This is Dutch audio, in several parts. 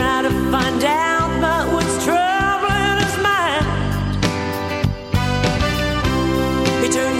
try to find out but what's troubling his mind. He turned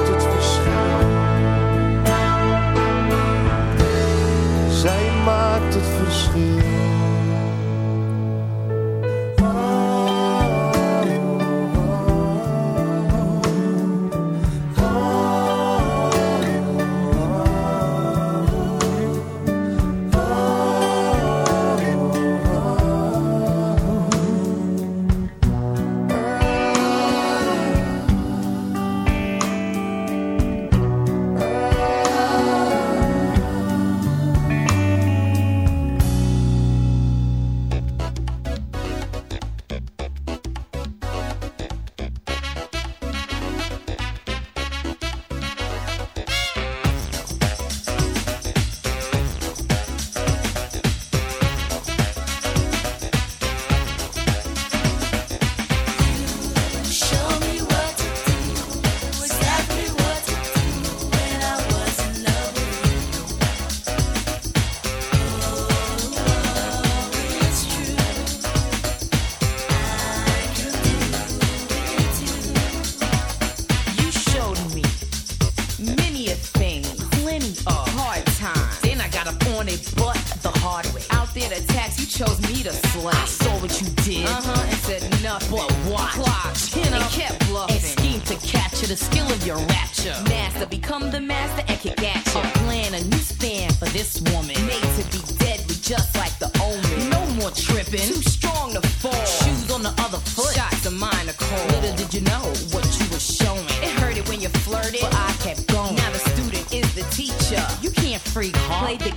maakt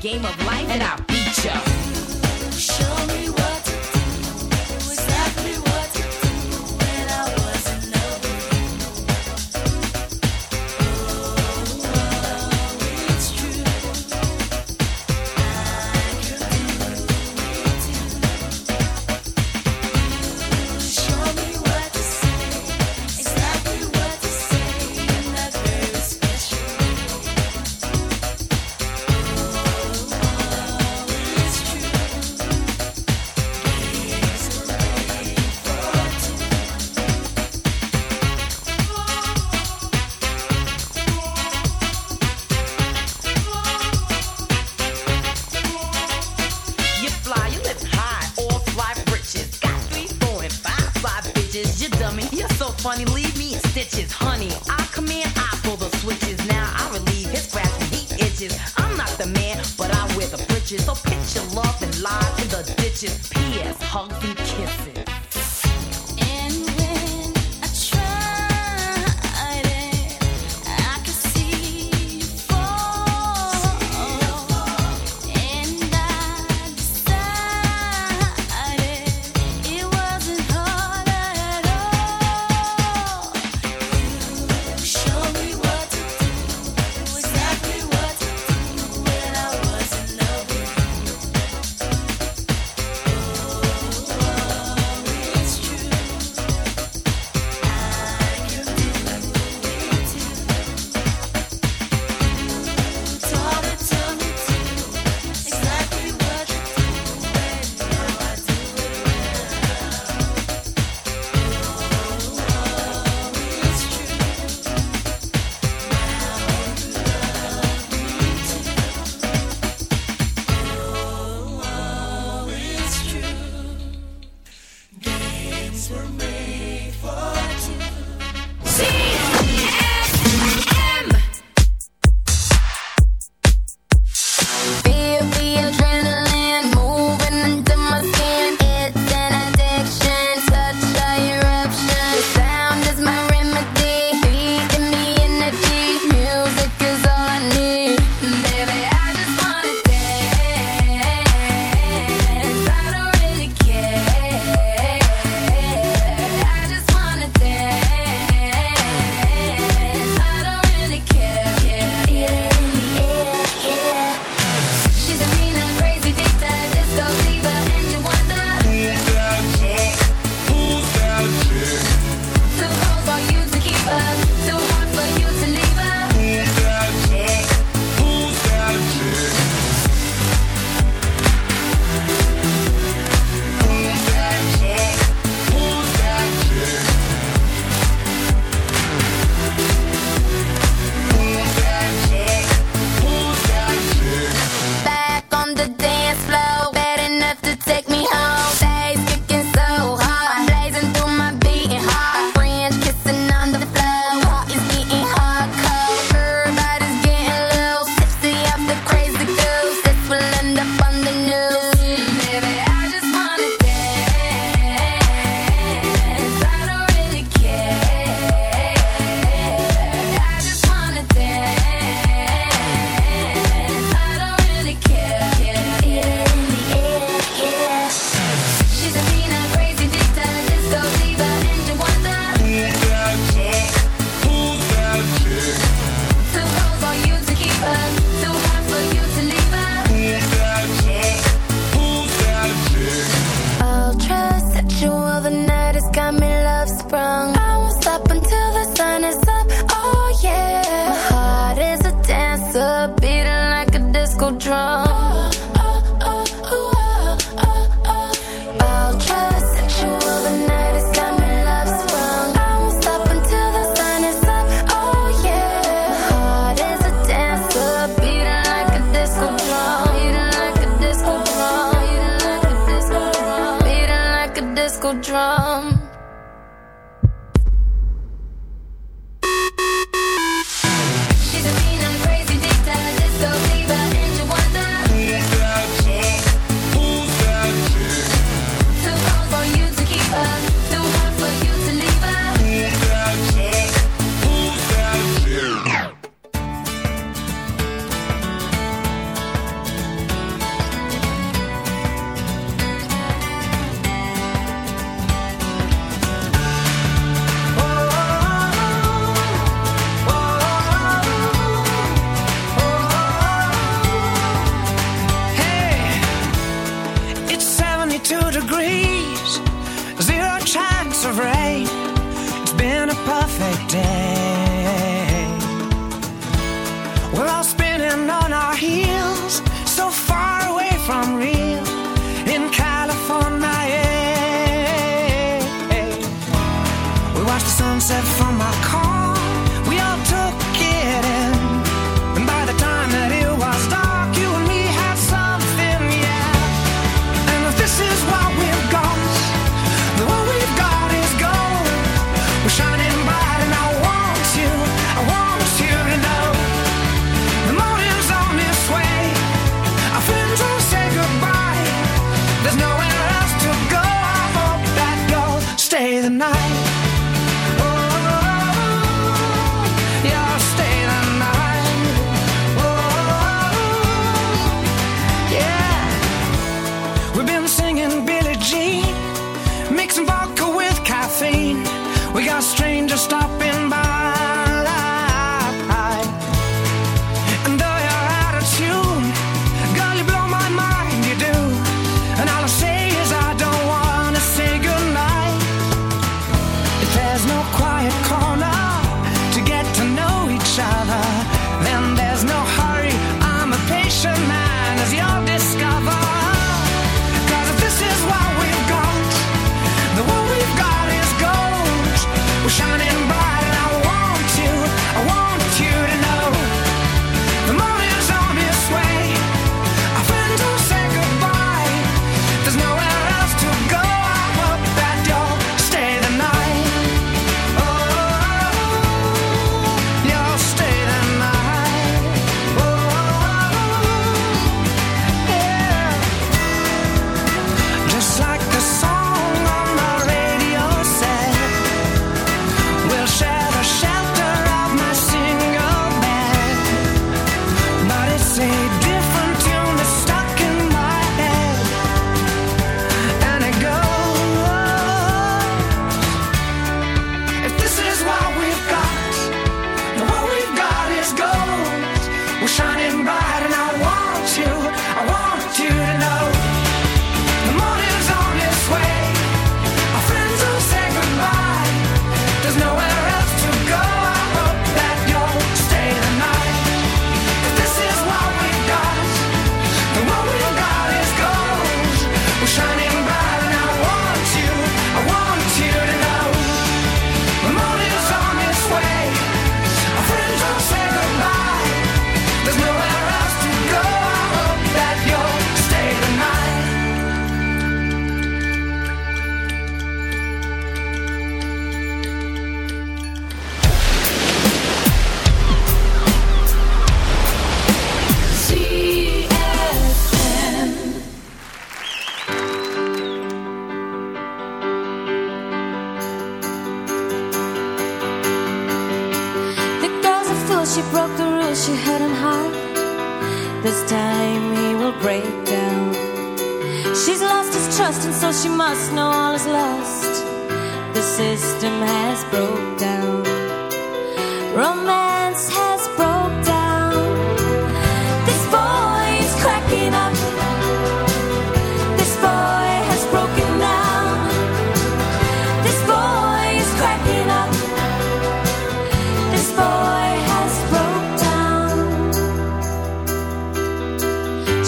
game of life, and I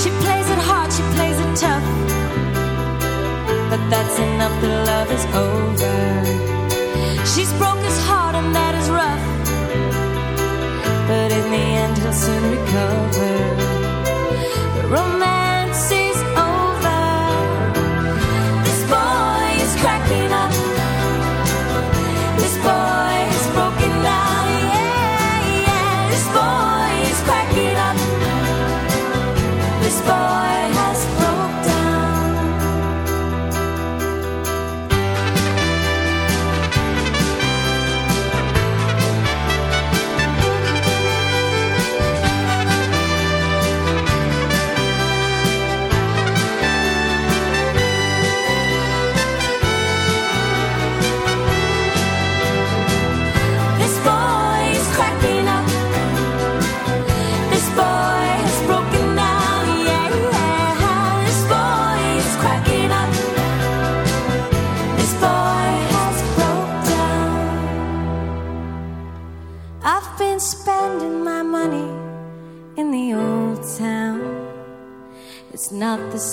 She plays it hard, she plays it tough. But that's enough, the love is over. She's broke his heart, and that is rough. But in the end, he'll soon recover. The romance.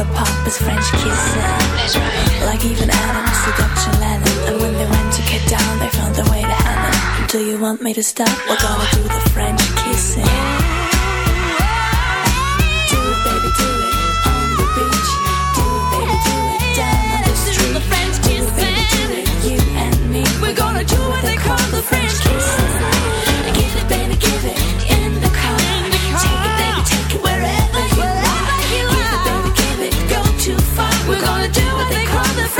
the pop is French kissing. That's right. Like even Adam seduced Lennon. And when they went to get down, they found their way to heaven. Do you want me to stop? We're gonna do the French kissing. Do it, baby, do it. On the beach. Do it, baby, do it. Do the French kissing. Baby, do it. You and me. We're gonna do what they call the French kissing. call the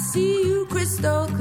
See you crystal clear.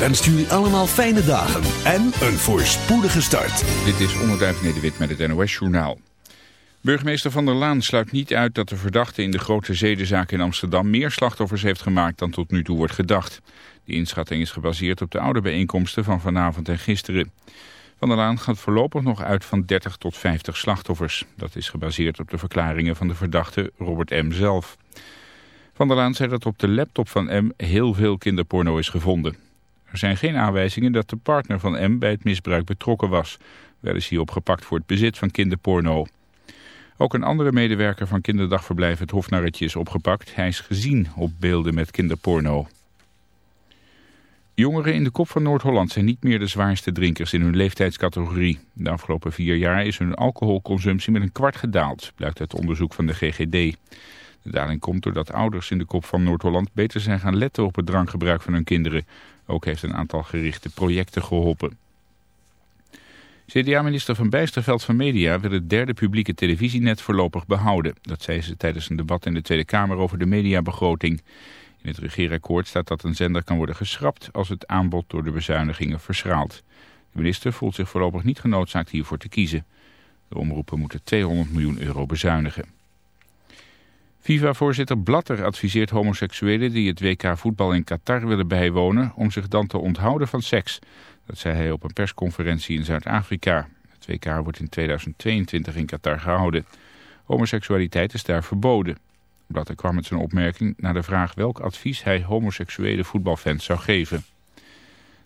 Wenst jullie allemaal fijne dagen en een voorspoedige start. Dit is Onderduif Nederwit met het NOS Journaal. Burgemeester Van der Laan sluit niet uit dat de verdachte in de grote zedenzaak in Amsterdam meer slachtoffers heeft gemaakt dan tot nu toe wordt gedacht. Die inschatting is gebaseerd op de oude bijeenkomsten van vanavond en gisteren. Van der Laan gaat voorlopig nog uit van 30 tot 50 slachtoffers. Dat is gebaseerd op de verklaringen van de verdachte Robert M. zelf. Van der Laan zei dat op de laptop van M heel veel kinderporno is gevonden. Er zijn geen aanwijzingen dat de partner van M bij het misbruik betrokken was. Wel is hij opgepakt voor het bezit van kinderporno. Ook een andere medewerker van kinderdagverblijf het Hofnarretje is opgepakt. Hij is gezien op beelden met kinderporno. Jongeren in de kop van Noord-Holland zijn niet meer de zwaarste drinkers in hun leeftijdscategorie. De afgelopen vier jaar is hun alcoholconsumptie met een kwart gedaald, blijkt uit onderzoek van de GGD. De daling komt doordat ouders in de kop van Noord-Holland beter zijn gaan letten op het drankgebruik van hun kinderen. Ook heeft een aantal gerichte projecten geholpen. CDA-minister Van Bijsterveld van Media wil het derde publieke televisienet voorlopig behouden. Dat zei ze tijdens een debat in de Tweede Kamer over de mediabegroting. In het regeerakkoord staat dat een zender kan worden geschrapt als het aanbod door de bezuinigingen verschraalt. De minister voelt zich voorlopig niet genoodzaakt hiervoor te kiezen. De omroepen moeten 200 miljoen euro bezuinigen. FIFA-voorzitter Blatter adviseert homoseksuelen die het WK voetbal in Qatar willen bijwonen om zich dan te onthouden van seks. Dat zei hij op een persconferentie in Zuid-Afrika. Het WK wordt in 2022 in Qatar gehouden. Homoseksualiteit is daar verboden. Blatter kwam met zijn opmerking naar de vraag welk advies hij homoseksuele voetbalfans zou geven.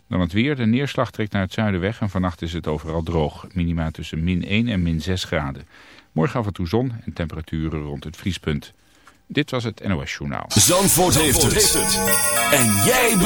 Dan het weer, de neerslag trekt naar het zuiden weg en vannacht is het overal droog. Minima tussen min 1 en min 6 graden. Morgen af en toe zon en temperaturen rond het vriespunt. Dit was het NOS Journaal. Zandvoort, heeft, het. En jij...